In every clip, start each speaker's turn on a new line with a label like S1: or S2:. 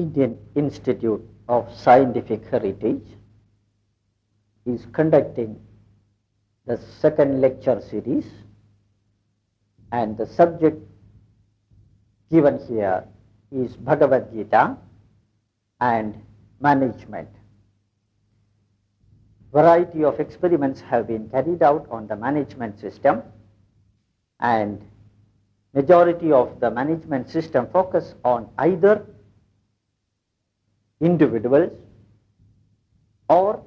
S1: Indian Institute of Scientific Heritage is conducting the second lecture series and the subject given here is Bhagavad Gita and management. Variety of experiments have been carried out on the management system and majority of the management system focus on either individuals or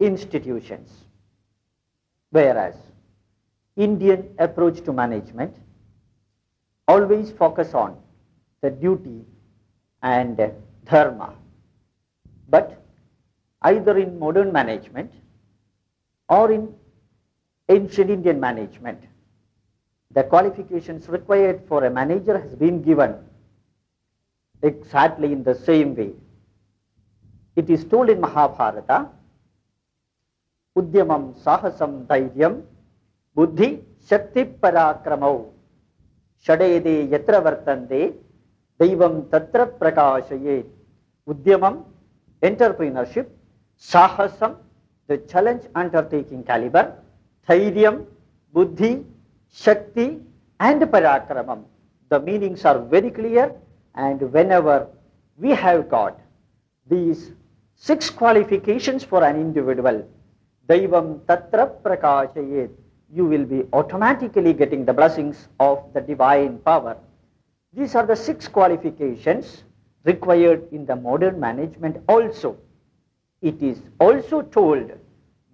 S1: institutions. Whereas Indian approach to management always focus on the duty and dharma. But either in modern management or in ancient Indian management, the qualifications required for a manager has been given exactly in the same way. It is told in Mahabharata, Udyamam Sahasam Dhairyam Buddhi Shakti Parakramau Shadede Yatra Vartande Daivam Tatra Prakashayet Udyamam Entrepreneurship Sahasam the challenge undertaking caliber Dhairyam Buddhi Shakti and Parakramam the meanings are very clear and whenever we have got these six qualifications for an individual Daivam Tatra you will be automatically getting the blessings of the divine power. These are the six qualifications required in the modern management also. It is also told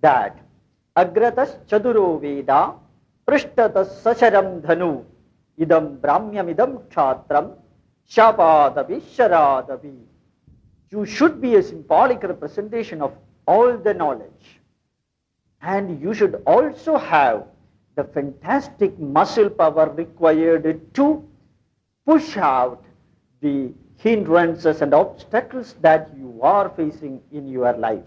S1: that Agratas Chaduro Veda Prishtatas Sacharam Dhanu Idam Brahmyamidam Kshatram Shapadavi Sharadavi. You should be a symbolic representation of all the knowledge and you should also have the fantastic muscle power required to push out the hindrances and obstacles that you are facing in your life.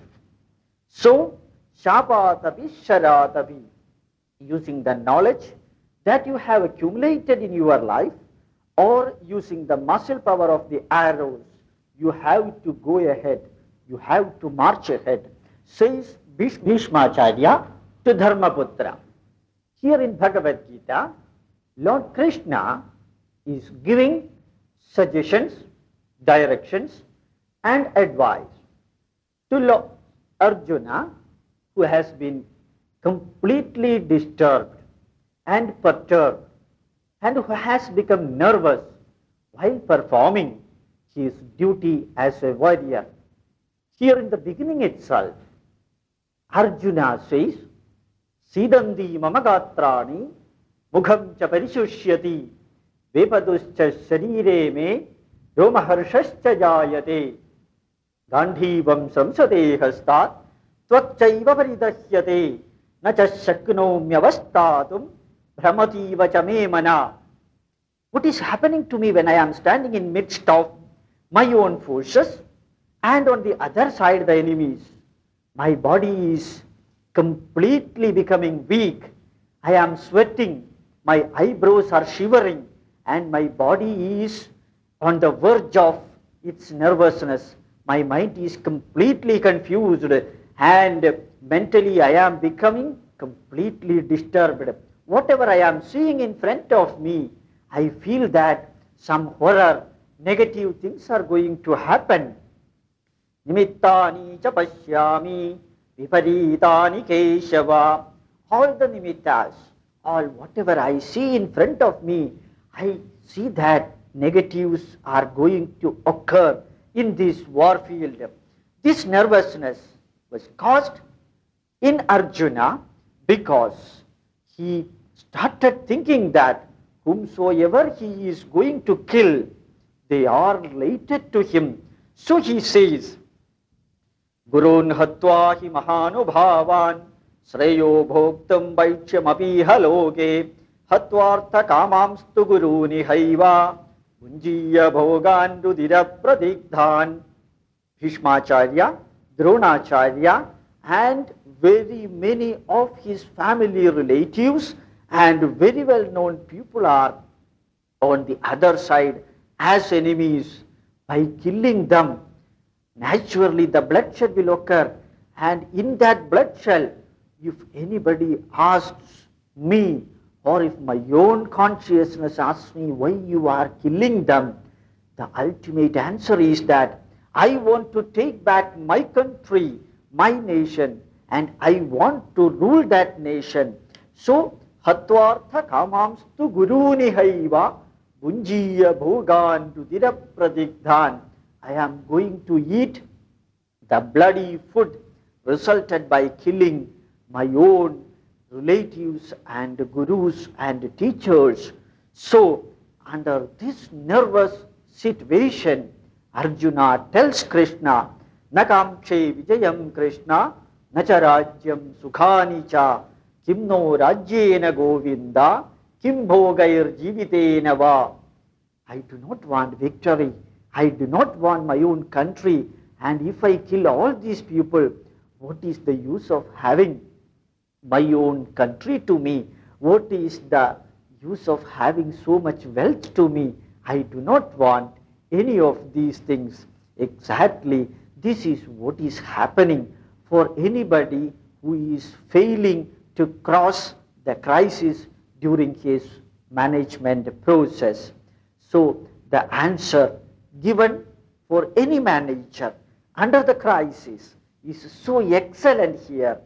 S1: So, Shapatavi Sharatavi, using the knowledge that you have accumulated in your life or using the muscle power of the arrows, you have to go ahead, you have to march ahead, says Bhishmacharya to Dharmaputra. Here in Bhagavad Gita, Lord Krishna is giving suggestions, directions, and advice to Lord Arjuna, who has been completely disturbed and perturbed, and who has become nervous while performing his duty as a warrior. Here in the beginning itself, Arjuna says, Sidandi mamagatrani mukham cha parishusyati vepaduscha sharire me romaharshascha jayate gandhivam samsate hastat tvachaiva paridahyate na cha shaknomyavastatum brahmativa cha me mana. What is happening to me when I am standing in midst of my own forces and on the other side the enemies? My body is completely becoming weak. I am sweating. My eyebrows are shivering and my body is on the verge of its nervousness. My mind is completely confused and mentally I am becoming completely disturbed. Whatever I am seeing in front of me, I feel that some horror, negative things are going to happen. Nimittani cha viparitani keshava. All the nimittas, all whatever I see in front of me, I see that negatives are going to occur in this war field. This nervousness was caused in Arjuna because he started thinking that whomsoever he is going to kill, they are related to him. So he says, Gurun hatva hi mahanubhavan shreyo bhoktam vaityamapiha loge hatvartha kamamstu guruni haiva unjiya bhogan rudira pradigdhan Bhishmacharya, Dronacharya and very many of his family relatives and very well known people are on the other side as enemies By killing them, naturally the bloodshed will occur. And in that bloodshed, if anybody asks me, or if my own consciousness asks me why you are killing them, the ultimate answer is that I want to take back my country, my nation, and I want to rule that nation. So, hatvartha kamamstu gurunihaiva bunjiya bhogan rudira pradigdhan. I am going to eat the bloody food resulted by killing my own relatives and gurus and teachers. So, under this nervous situation, Arjuna tells Krishna, Nakamche Vijayam Krishna, Nacharajyam Sukhani cha, Kim Rajyena Govinda, Kim Bhogair Jivitena va. I do not want victory. I do not want my own country. And if I kill all these people, what is the use of having my own country to me? What is the use of having so much wealth to me? I do not want any of these things. Exactly, this is what is happening for anybody who is failing to cross the crisis during his management process. So, the answer given for any manager under the crisis is so excellent here.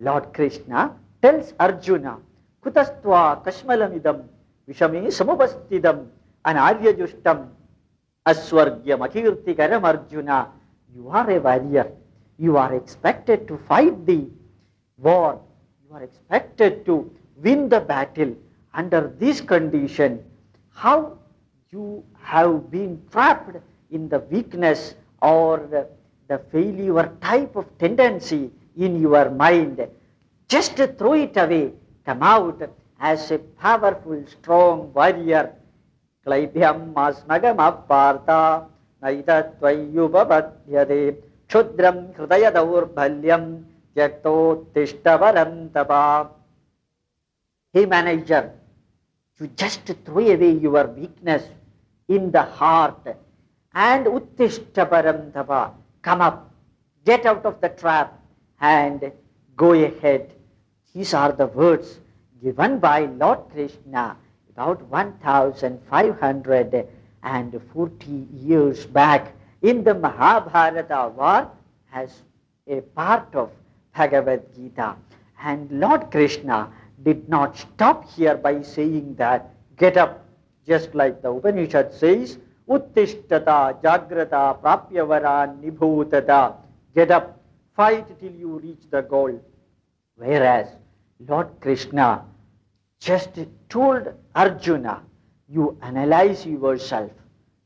S1: Lord Krishna tells Arjuna, Kutastva Kashmalamidam Vishame Samupastidam Anaryajustam Aswargyam Akirtikaram Arjuna. You are a warrior. You are expected to fight the war. You are expected to win the battle. Under this condition, how you have been trapped in the weakness or the, the failure type of tendency in your mind. Just throw it away. Come out as a powerful, strong warrior. Klaibhyam naitattvayupabadhyade ksudram hridaya daurbhalyam yakto tishtavaram tapa. Hey manager, you just throw away your weakness in the heart and uttishtaparam tapa. Come up, get out of the trap and go ahead. These are the words given by Lord Krishna about 1540 years back in the Mahabharata war as a part of Bhagavad Gita. And Lord Krishna did not stop here by saying that get up, just like the Upanishad says, Uttishtata Jagrata Prapyavara Nibhutata. Get up, fight till you reach the goal. Whereas Lord Krishna just told Arjuna, you analyze yourself,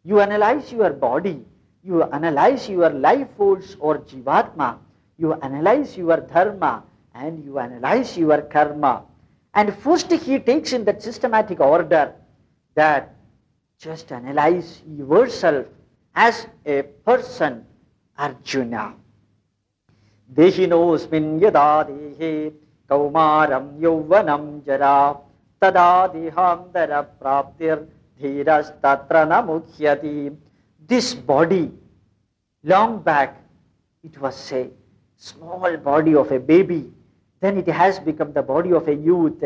S1: you analyze your body, you analyze your life force or jivatma, you analyze your dharma, and you analyze your karma. And first he takes in that systematic order that just analyze yourself as a person, Arjuna. देहिनोऽस्मिन् यदा देहे कौमारं यौवनं जरा तदा देहान्तरप्राप्तिर्धीरस्तत्र न मुह्यति This body, long back, it was a small body of a baby. then it has become the body of a youth.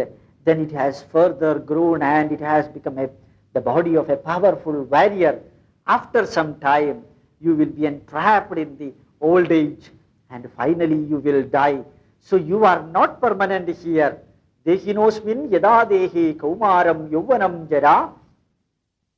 S1: Then it has further grown and it has become a, the body of a powerful warrior. After some time, you will be entrapped in the old age and finally you will die. So you are not permanent here. Dehinosmin yada dehi kaumaram yuvanam jara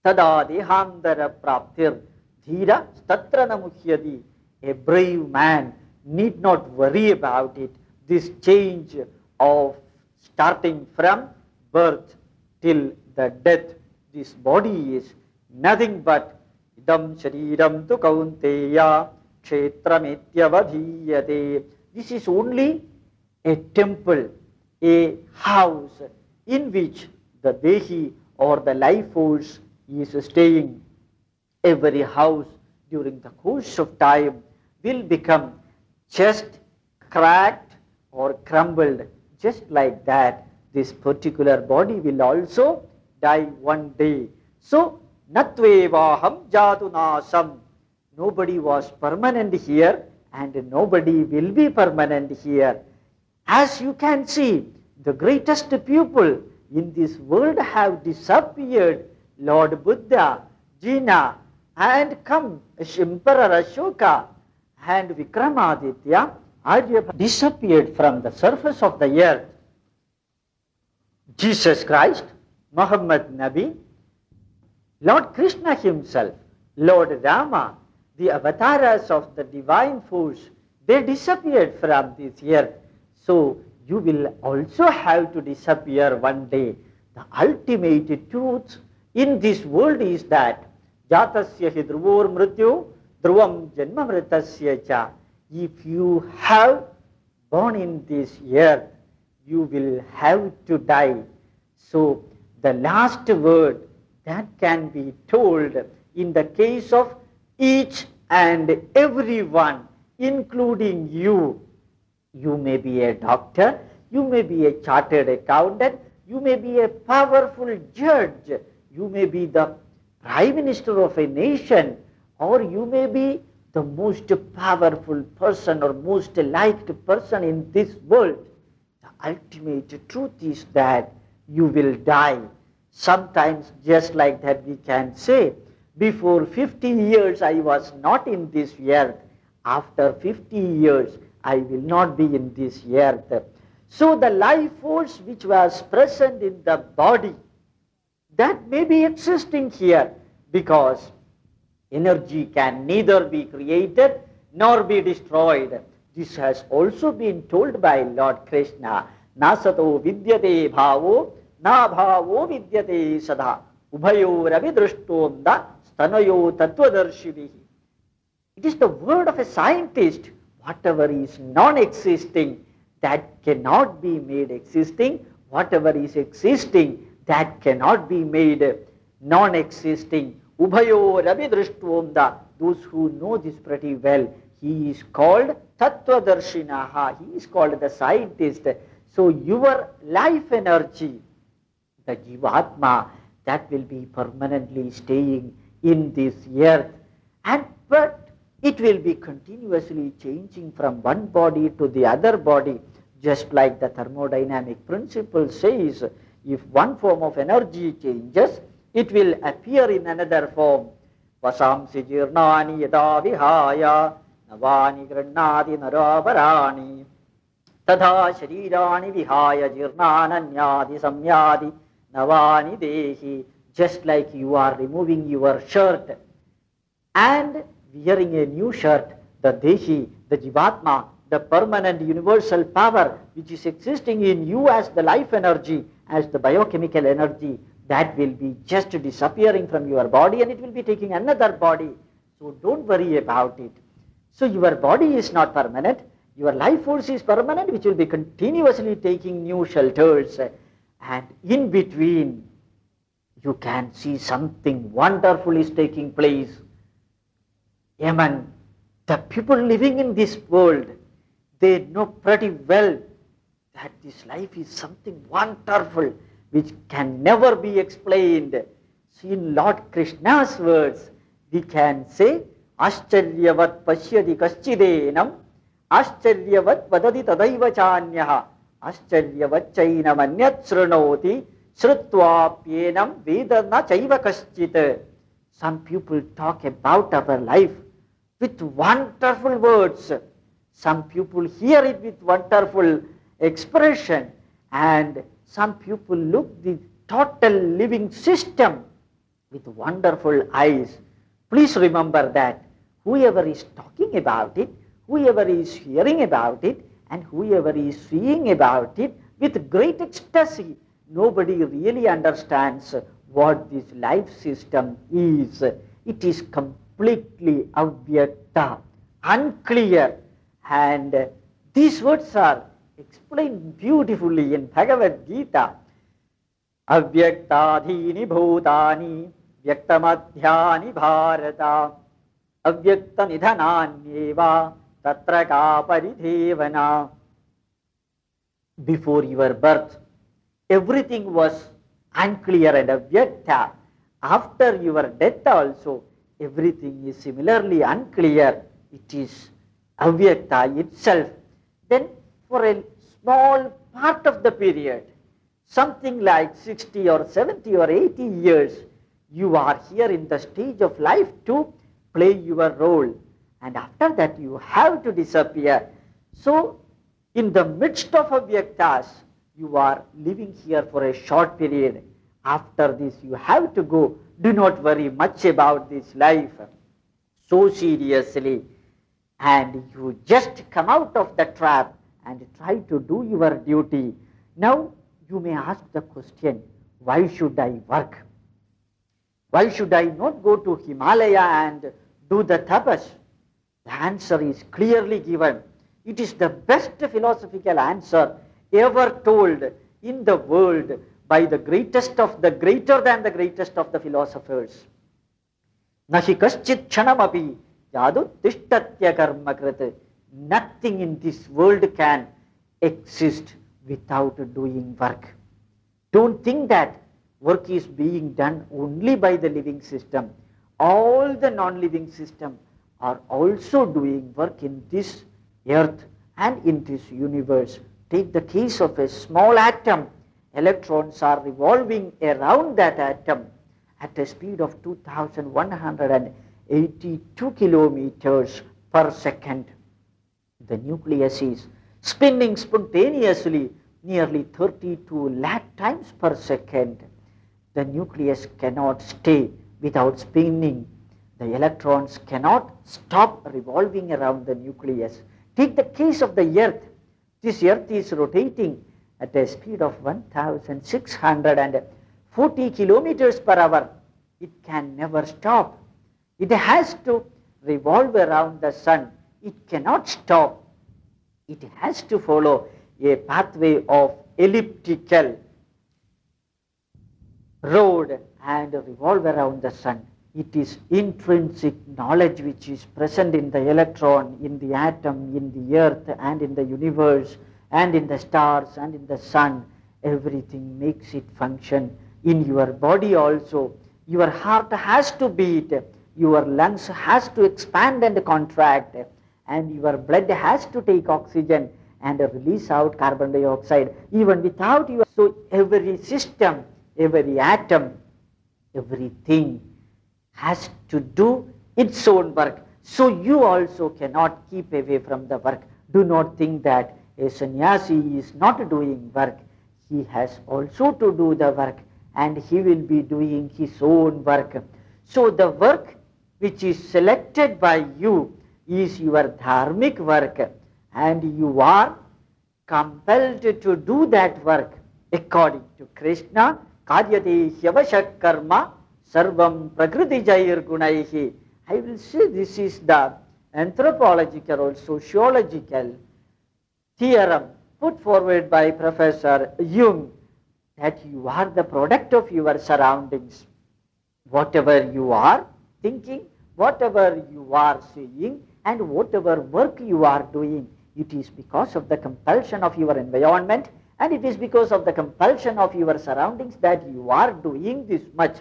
S1: tada dehantara praptir dhira statra namuhyadi. A brave man need not worry about it. This change of starting from birth till the death, this body is nothing but idam shariram tu kaunteya kshetrametyavadhiyate. This is only a temple, a house in which the Dehi or the life force is staying. Every house during the course of time will become just cracked or crumbled. Just like that, this particular body will also die one day. So, Natvevaham Jadunasam. Nobody was permanent here and nobody will be permanent here. As you can see, the greatest people in this world have disappeared. Lord Buddha, Jina, and come Emperor Ashoka and Vikramaditya Arya disappeared from the surface of the earth. Jesus Christ, Muhammad Nabi, Lord Krishna himself, Lord Rama, the avatars of the divine force, they disappeared from this earth. So you will also have to disappear one day. The ultimate truth in this world is that Jatasya hi dhruvor mrityu dhruvam janma mritasya cha. If you have born in this earth, you will have to die. So the last word that can be told in the case of each and everyone, including you. You may be a doctor, you may be a chartered accountant, you may be a powerful judge, you may be the prime minister of a nation, or you may be the most powerful person or most liked person in this world. The ultimate truth is that you will die. Sometimes just like that we can say, before 50 years I was not in this earth. After 50 years I will not be in this earth. So the life force which was present in the body, that may be existing here because energy can neither be created nor be destroyed. This has also been told by Lord Krishna. Nasato vidyate bhavo na bhavo vidyate sada ubhayoravi drishtomda stanayo tattvadarshivih. It is the word of a scientist. Whatever is non-existing, that cannot be made existing. Whatever is existing, that cannot be made non-existing. Ubhayo Ravi Drishtvomda. Those who know this pretty well, he is called Tattvadarshinaha. He is called the scientist. So your life energy, the Jivatma, that will be permanently staying in this earth. And but it will be continuously changing from one body to the other body, just like the thermodynamic principle says, if one form of energy changes, it will appear in another form. Vasamsi jirnani yada vihaya navani grinnadi narovarani tadha sharirani vihaya jirnananyadi samyadi navani dehi just like you are removing your shirt and wearing a new shirt, the Dehi, the Jivatma, the permanent universal power which is existing in you as the life energy, as the biochemical energy, that will be just disappearing from your body and it will be taking another body so don't worry about it so your body is not permanent your life force is permanent, which will be continuously taking new shelters. And in between, you can see something wonderful is taking place. Amen. The people living in this world, they know pretty well that this life is something wonderful which can never be explained. So in Lord Krishna's words, we can say, Aschalyavat Pashyadi Kaschidenam, Aschalyavat Vadadi Tadaiva Chanyaha, Aschalyavat Chainamanyat Srinoti, Srutvapyenam Vedana Chaiva Kaschita. Some people talk about our life with wonderful words. Some people hear it with wonderful expression and some people look the total living system with wonderful eyes please remember that whoever is talking about it whoever is hearing about it and whoever is seeing about it with great ecstasy, nobody really understands what this life system is. It is completely avyakta, unclear. And these words are explained beautifully in Bhagavad Gita. Avyaktadhini bhutani vyaktamadhyani bharata avyaktanidhananyeva tatraka paridhevana. Before your birth, everything was unclear and avyakta. After your death also, everything is similarly unclear. It is avyakta itself. Then for a small part of the period, something like 60 or 70 or 80 years, you are here in the stage of life to play your role. And after that, you have to disappear. So, in the midst of avyaktas, you are living here for a short period. After this, you have to go. Do not worry much about this life so seriously. And you just come out of the trap and try to do your duty. Now, you may ask the question, why should I work? Why should I not go to Himalaya and do the tapas? The answer is clearly given. It is the best philosophical answer ever told in the world by the greatest of the greater than the greatest of the philosophers. Nahi kaschit chanamapi karma krit. Nothing in this world can exist without doing work. Don't think that work is being done only by the living system. All the non-living system are also doing work in this earth and in this universe. Take the case of a small atom. Electrons are revolving around that atom at a speed of 2182 kilometers per second. The nucleus is spinning spontaneously nearly 32 lakh times per second. The nucleus cannot stay without spinning. The electrons cannot stop revolving around the nucleus. Take the case of the earth. This earth is rotating at a speed of 1640 kilometers per hour. It can never stop. It has to revolve around the sun. It cannot stop. It has to follow a pathway of elliptical road and revolve around the sun. It is intrinsic knowledge which is present in the electron, in the atom, in the earth, and in the universe, and in the stars, and in the sun. Everything makes it function. In your body also, your heart has to beat, your lungs has to expand and contract, and your blood has to take oxygen and release out carbon dioxide even without you. So every system, every atom, everything has to do its own work. So you also cannot keep away from the work. Do not think that a sannyasi is not doing work. He has also to do the work and he will be doing his own work. So the work which is selected by you is your dharmic work and you are compelled to do that work according to Krishna. Karyate hyavashak karma sarvam prakriti jair gunaihi. I will say this is the anthropological or sociological theorem put forward by Professor Jung that you are the product of your surroundings. Whatever you are thinking, whatever you are seeing, and whatever work you are doing, it is because of the compulsion of your environment and it is because of the compulsion of your surroundings that you are doing this much.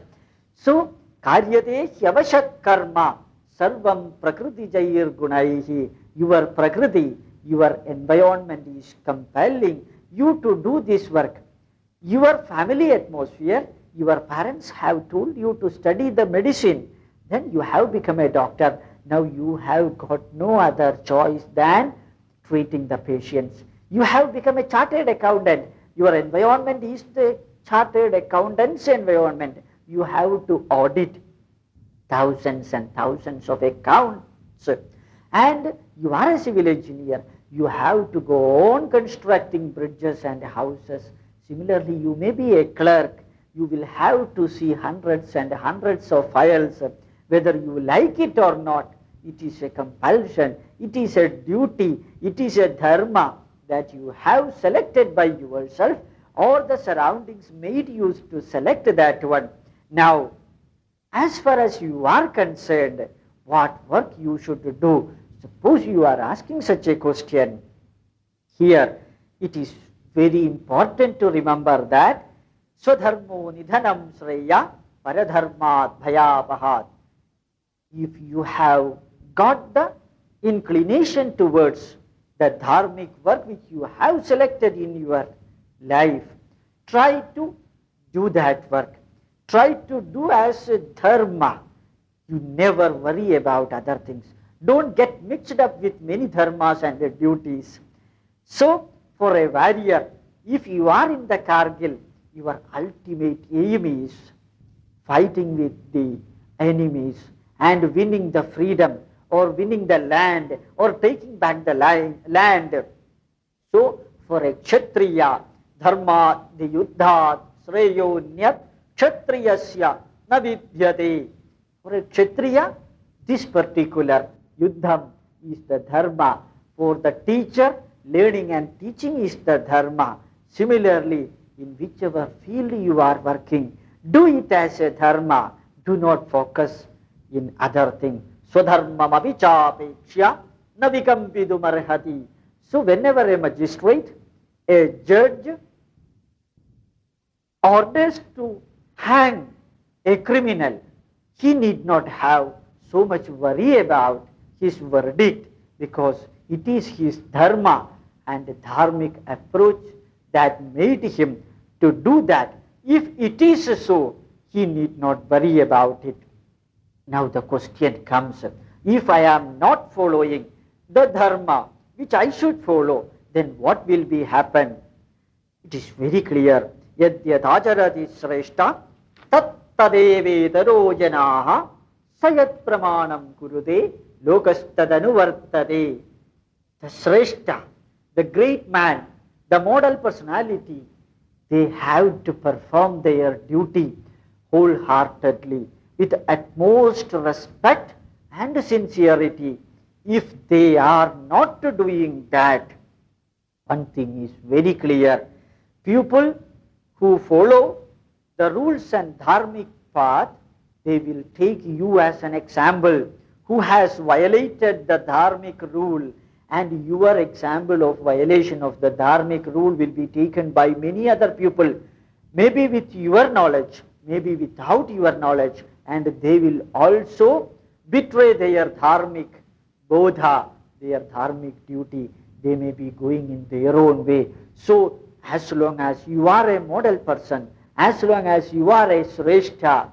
S1: So, karyate hyavashat karma sarvam prakriti jair gunaihi. Your prakriti, your environment is compelling you to do this work. Your family atmosphere, your parents have told you to study the medicine. Then you have become a doctor. Now you have got no other choice than treating the patients. You have become a chartered accountant. Your environment is the chartered accountant's environment. You have to audit thousands and thousands of accounts. And you are a civil engineer. You have to go on constructing bridges and houses. Similarly, you may be a clerk. You will have to see hundreds and hundreds of files, whether you like it or not. It is a compulsion. It is a duty. It is a dharma that you have selected by yourself or the surroundings made you to select that one. Now, as far as you are concerned, what work you should do, suppose you are asking such a question, here it is very important to remember that Swadharmo Nidhanam Sreya paradharmat bhayapahat. If you have got the inclination towards the dharmic work which you have selected in your life, try to do that work. Try to do as a dharma. You never worry about other things. Don't get mixed up with many dharmas and their duties. So, for a warrior, if you are in the Kargil, your ultimate aim is fighting with the enemies and winning the freedom or winning the land or taking back the land. So, for a Kshatriya, Dharma, the Yuddha, Sreyo, Nyat, Kshatriyasya, Navidyate. For a Kshatriya, this particular Yuddham is the Dharma. For the teacher, learning and teaching is the Dharma. Similarly, in whichever field you are working, do it as a Dharma. Do not focus in other thing. things. Swadharmam avichapekshya navikampidumarhati. So whenever a magistrate, a judge orders to hang a criminal, he need not have so much worry about his verdict because it is his dharma and dharmic approach that made him to do that. If it is so, he need not worry about it. Now the question comes, if I am not following the dharma which I should follow, then what will be happen? It is very clear. Yadyatacharati sreshta tat tadevedaro sayat pramanam kurude lokastadanuvartade. The sreshta, the great man, the model personality, they have to perform their duty wholeheartedly with utmost respect and sincerity. If they are not doing that, one thing is very clear. People who follow the rules and dharmic path, they will take you as an example who has violated the dharmic rule and your example of violation of the dharmic rule will be taken by many other people, maybe with your knowledge, maybe without your knowledge, and they will also betray their dharmic bodha, their dharmic duty. They may be going in their own way. So, as long as you are a model person, as long as you are a sreshta,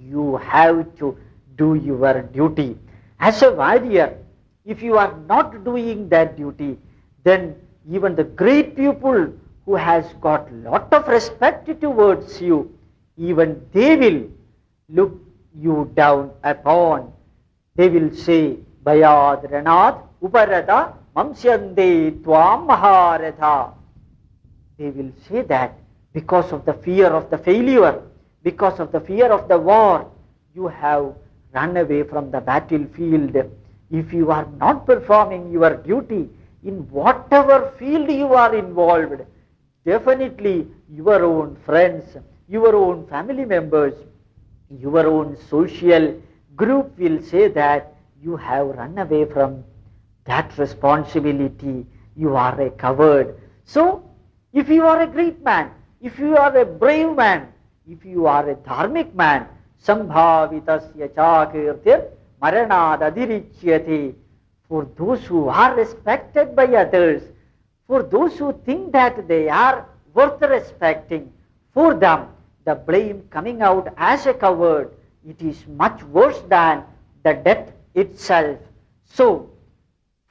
S1: you have to do your duty. As a warrior, if you are not doing that duty, then even the great people who has got lot of respect towards you, even they will look you down upon. They will say, Bayad Ranat Uparata Mamsyande Tvam Maharatha. They will say that because of the fear of the failure, because of the fear of the war, you have run away from the battlefield. If you are not performing your duty in whatever field you are involved, definitely your own friends, your own family members, your own social group will say that you have run away from that responsibility. You are a coward. So, if you are a great man, if you are a brave man, if you are a dharmic man, sambhavitasya chakirtir maranadadirichyate. For those who are respected by others, for those who think that they are worth respecting, for them the blame coming out as a coward, it is much worse than the death itself. So,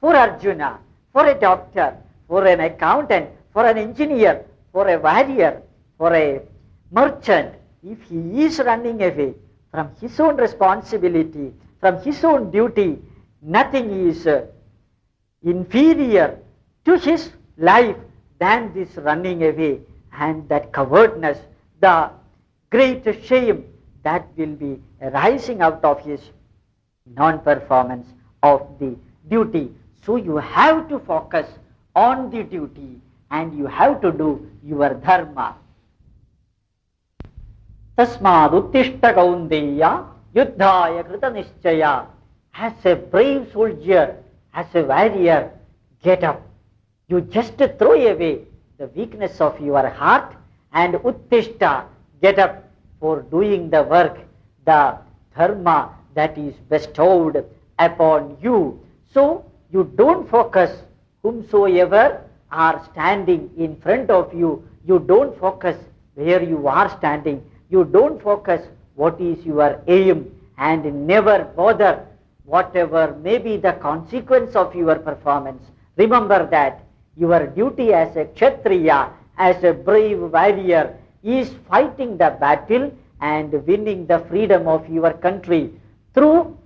S1: for Arjuna, for a doctor, for an accountant, for an engineer, for a warrior, for a merchant, if he is running away from his own responsibility, from his own duty, nothing is uh, inferior to his life than this running away and that cowardness, the great shame that will be arising out of his non-performance of the duty. So you have to focus on the duty and you have to do your dharma. तस्माद उत्तिष्ठ कौंदेय युद्धाय कृत निश्चय as a brave soldier, as a warrior, get up. You just throw away the weakness of your heart and uttishta, get up for doing the work, the dharma that is bestowed upon you. So you don't focus whomsoever are standing in front of you. You don't focus where you are standing. You don't focus what is your aim and never bother whatever may be the consequence of your performance. Remember that your duty as a Kshatriya, as a brave warrior, is fighting the battle and winning the freedom of your country through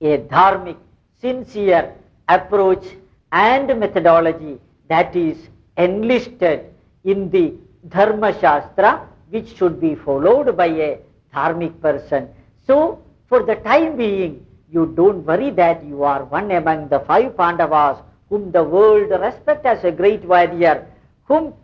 S1: a dharmic, sincere approach and methodology that is enlisted in the Dharma Shastra which should be followed by a dharmic person. So, for the time being, you don't worry that you are one among the five Pandavas whom the world respect as a great warrior, whom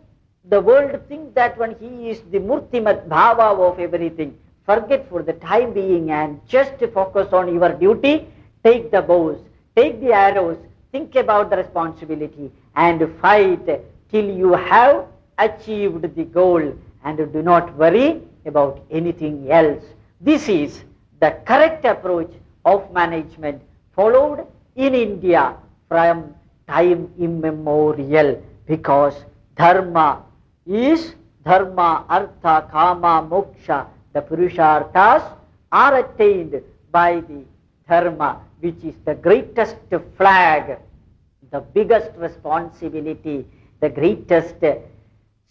S1: the world thinks that when he is the Murtimat Bhava of everything. Forget for the time being and just focus on your duty. Take the bows, take the arrows, think about the responsibility and fight till you have achieved the goal and do not worry about anything else. This is the correct approach of management followed in India from time immemorial because dharma is dharma, artha, kama, moksha. The purusharthas are attained by the dharma which is the greatest flag, the biggest responsibility, the greatest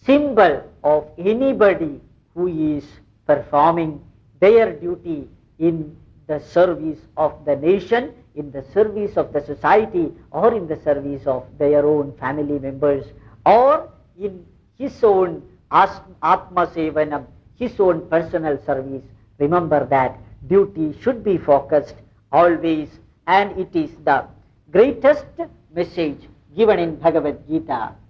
S1: symbol of anybody who is performing their duty in the service of the nation, in the service of the society, or in the service of their own family members, or in his own Atma Sevanam, his own personal service. Remember that duty should be focused always, and it is the greatest message given in Bhagavad Gita.